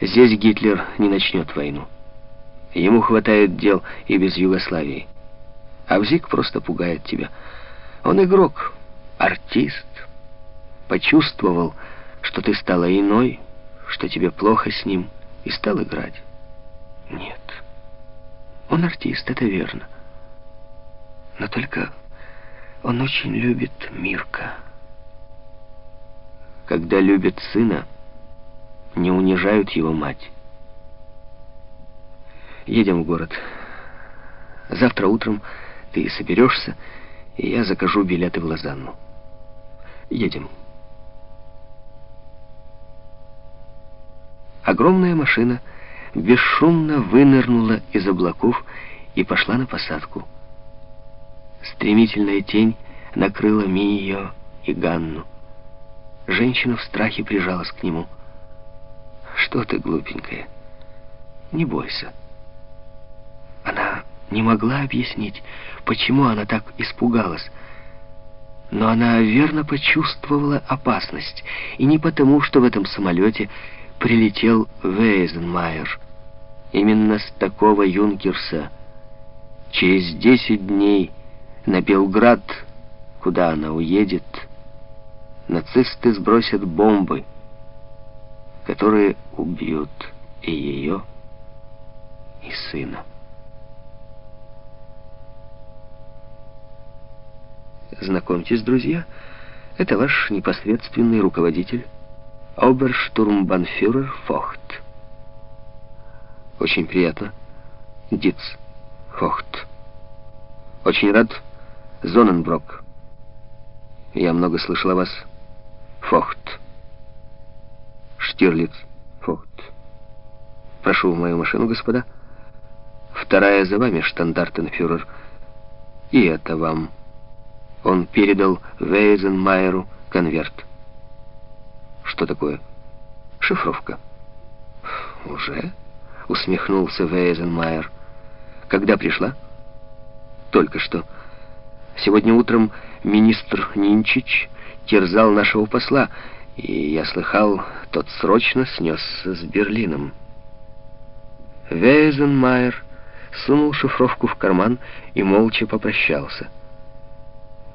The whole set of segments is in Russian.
Здесь Гитлер не начнет войну. Ему хватает дел и без Югославии. А Бзик просто пугает тебя. Он игрок, артист. Почувствовал, что ты стала иной, что тебе плохо с ним, и стал играть. Нет, он артист, это верно. Но только он очень любит Мирка. Когда любит сына, не унижают его мать. Едем в город. Завтра утром ты соберешься, и я закажу билеты в Лозанну. Едем. Огромная машина бесшумно вынырнула из облаков и пошла на посадку. Стремительная тень накрыла Мию и Ганну. Женщина в страхе прижалась к нему. «Что ты, глупенькая? Не бойся». Она не могла объяснить, почему она так испугалась. Но она верно почувствовала опасность, и не потому, что в этом самолете прилетел Вейзенмайер. Именно с такого юнкерса через десять дней на Белград, куда она уедет, нацисты сбросят бомбы, которые убьют и ее, и сына. Знакомьтесь, друзья, это ваш непосредственный руководитель, оберштурмбанфюрер Фохт. Очень приятно. Диц Фохт. Очень рад, Зоненброк. Я много слышал о вас. Фохт. Штирлиц. Фохт. Прошу в мою машину, господа. Вторая за вами, штандартенфюрер. И это вам. Он передал Вейзенмайеру конверт. Что такое? Шифровка. Уже? Усмехнулся Вейзенмайер. Когда пришла? Только что. Сегодня утром министр Нинчич терзал нашего посла, и я слыхал, тот срочно снесся с Берлином. Вейзенмайер сунул шифровку в карман и молча попрощался.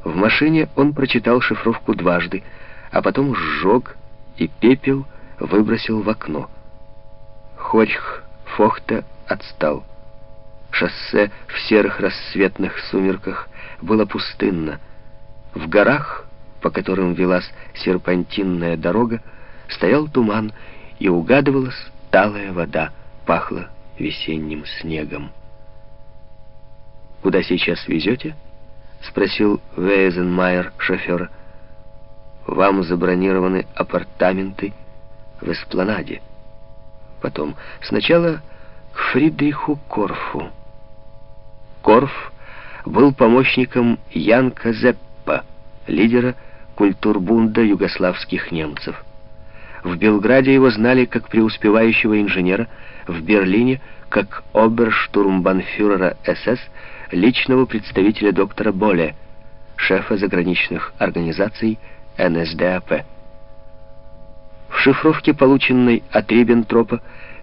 В машине он прочитал шифровку дважды, а потом сжег и пепел выбросил в окно. Хорьх Фохта отстал. Шоссе в серых рассветных сумерках было пустынно. В горах, по которым велась серпантинная дорога, стоял туман, и угадывалась талая вода, пахло весенним снегом. «Куда сейчас везете?» — спросил Вейзенмайер шофера. «Вам забронированы апартаменты в Эспланаде. Потом, сначала к Фридриху Корфу». Корф был помощником Янка Зеппа, лидера культурбунда югославских немцев. В Белграде его знали как преуспевающего инженера, в Берлине как оберштурмбанфюрера СС личного представителя доктора Боле, шефа заграничных организаций НСДАП. В шифровке, полученной от Риббентропа,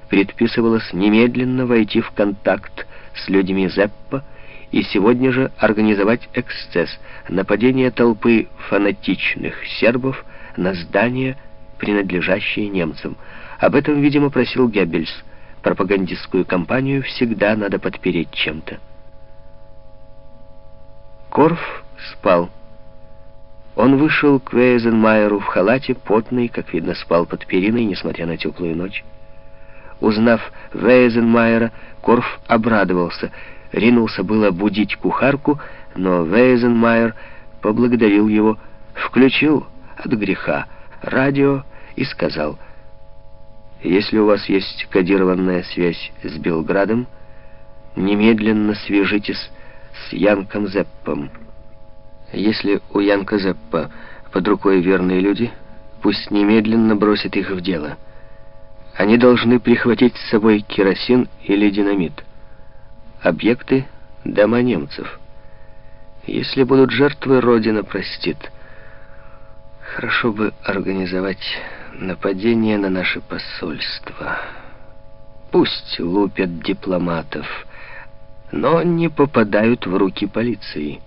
предписывалось немедленно войти в контакт с людьми Зеппа и сегодня же организовать эксцесс, нападение толпы фанатичных сербов на здания, принадлежащие немцам. Об этом, видимо, просил Геббельс. Пропагандистскую кампанию всегда надо подпереть чем-то. Корф спал. Он вышел к Вейзенмайеру в халате, потный, как видно, спал под периной, несмотря на теплую ночь. Узнав Вейзенмайера, Корф обрадовался, ринулся было будить кухарку, но Вейзенмайер поблагодарил его, включил от греха радио и сказал, «Если у вас есть кодированная связь с Белградом, немедленно свяжитесь с Янком Зеппом. Если у Янка Зеппа под рукой верные люди, пусть немедленно бросит их в дело. Они должны прихватить с собой керосин или динамит. Объекты — дома немцев. Если будут жертвы, Родина простит. Хорошо бы организовать нападение на наше посольство». Пусть лупят дипломатов, но не попадают в руки полиции.